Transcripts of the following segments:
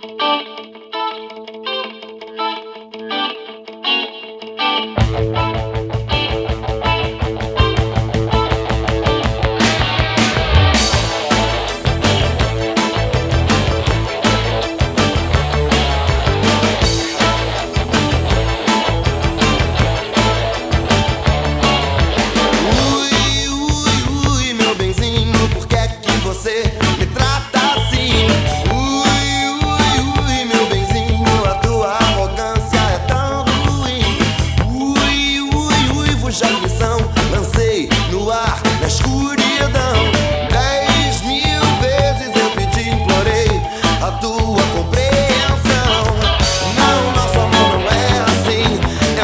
Música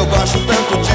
coração